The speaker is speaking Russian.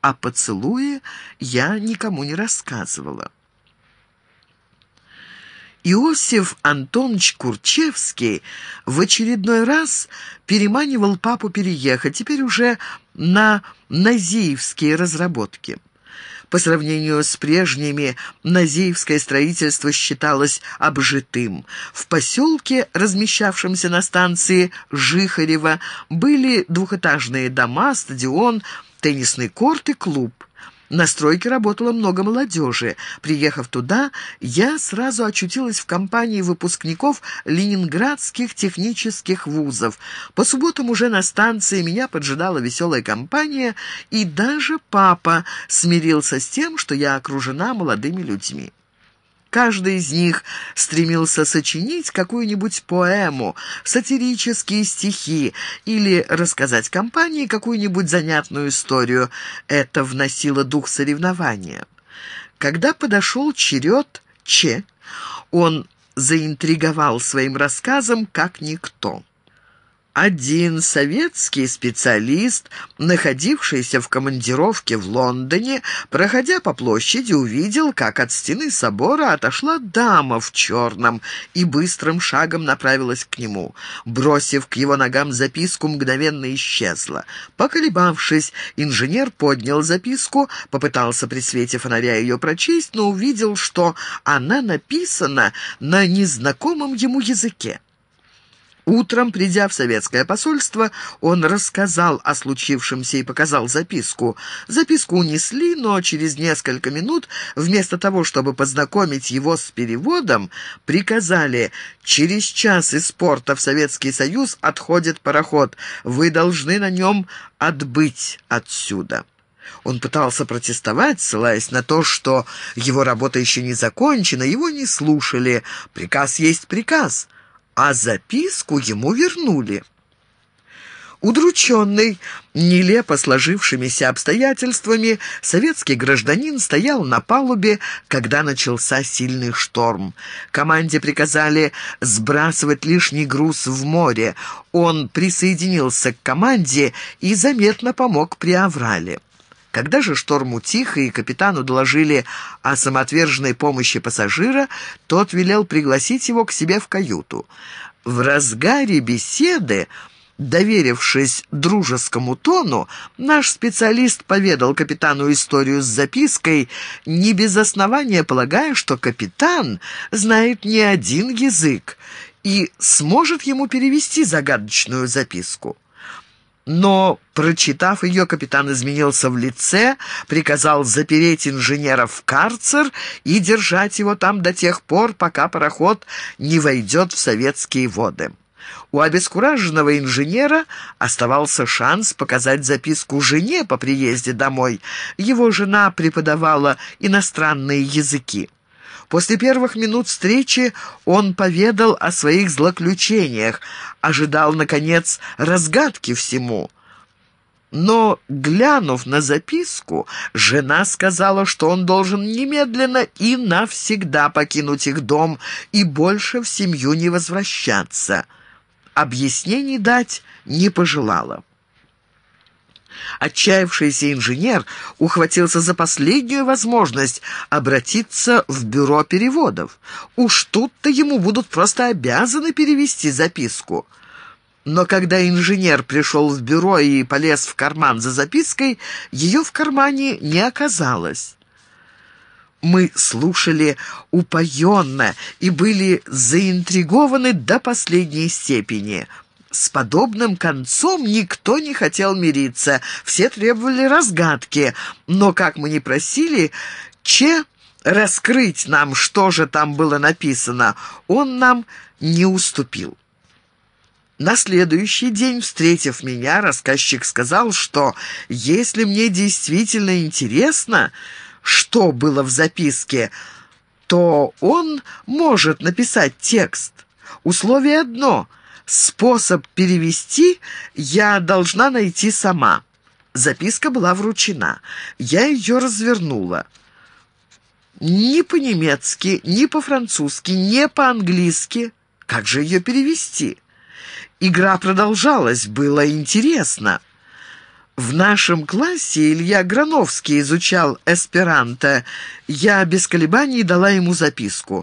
О поцелуе я никому не рассказывала. Иосиф Антонович Курчевский в очередной раз переманивал папу переехать, теперь уже на назиевские разработки. По сравнению с прежними, Назиевское строительство считалось обжитым. В поселке, размещавшемся на станции Жихарева, были двухэтажные дома, стадион, теннисный корт и клуб. На стройке работало много молодежи. Приехав туда, я сразу очутилась в компании выпускников ленинградских технических вузов. По субботам уже на станции меня поджидала веселая компания, и даже папа смирился с тем, что я окружена молодыми людьми. Каждый из них стремился сочинить какую-нибудь поэму, сатирические стихи или рассказать компании какую-нибудь занятную историю. Это вносило дух соревнования. Когда подошел черед Че, он заинтриговал своим рассказом как никто. Один советский специалист, находившийся в командировке в Лондоне, проходя по площади, увидел, как от стены собора отошла дама в черном и быстрым шагом направилась к нему. Бросив к его ногам записку, мгновенно исчезла. Поколебавшись, инженер поднял записку, попытался при свете фонаря ее прочесть, но увидел, что она написана на незнакомом ему языке. Утром, придя в советское посольство, он рассказал о случившемся и показал записку. Записку унесли, но через несколько минут, вместо того, чтобы познакомить его с переводом, приказали «Через час из порта в Советский Союз отходит пароход. Вы должны на нем отбыть отсюда». Он пытался протестовать, ссылаясь на то, что его работа еще не закончена, его не слушали. Приказ есть приказ а записку ему вернули. Удрученный нелепо сложившимися обстоятельствами, советский гражданин стоял на палубе, когда начался сильный шторм. Команде приказали сбрасывать лишний груз в море. Он присоединился к команде и заметно помог при аврале. Когда же шторм утих и капитану доложили о самоотверженной помощи пассажира, тот велел пригласить его к себе в каюту. В разгаре беседы, доверившись дружескому тону, наш специалист поведал капитану историю с запиской, не без основания полагая, что капитан знает не один язык и сможет ему перевести загадочную записку. Но, прочитав ее, капитан изменился в лице, приказал запереть инженера в карцер и держать его там до тех пор, пока пароход не войдет в советские воды. У обескураженного инженера оставался шанс показать записку жене по приезде домой. Его жена преподавала иностранные языки. После первых минут встречи он поведал о своих злоключениях, ожидал, наконец, разгадки всему. Но, глянув на записку, жена сказала, что он должен немедленно и навсегда покинуть их дом и больше в семью не возвращаться. Объяснений дать не пожелала. Отчаявшийся инженер ухватился за последнюю возможность обратиться в бюро переводов. Уж тут-то ему будут просто обязаны перевести записку. Но когда инженер пришел в бюро и полез в карман за запиской, ее в кармане не оказалось. Мы слушали упоенно и были заинтригованы до последней степени – с подобным концом никто не хотел мириться, все требовали разгадки, но, как мы не просили, Че раскрыть нам, что же там было написано, он нам не уступил. На следующий день, встретив меня, рассказчик сказал, что если мне действительно интересно, что было в записке, то он может написать текст. Условие одно — Способ перевести я должна найти сама. Записка была вручена. Я ее развернула. Ни по-немецки, ни по-французски, ни по-английски. Как же ее перевести? Игра продолжалась, было интересно. В нашем классе Илья Грановский изучал эсперанто. Я без колебаний дала ему записку.